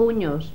puños.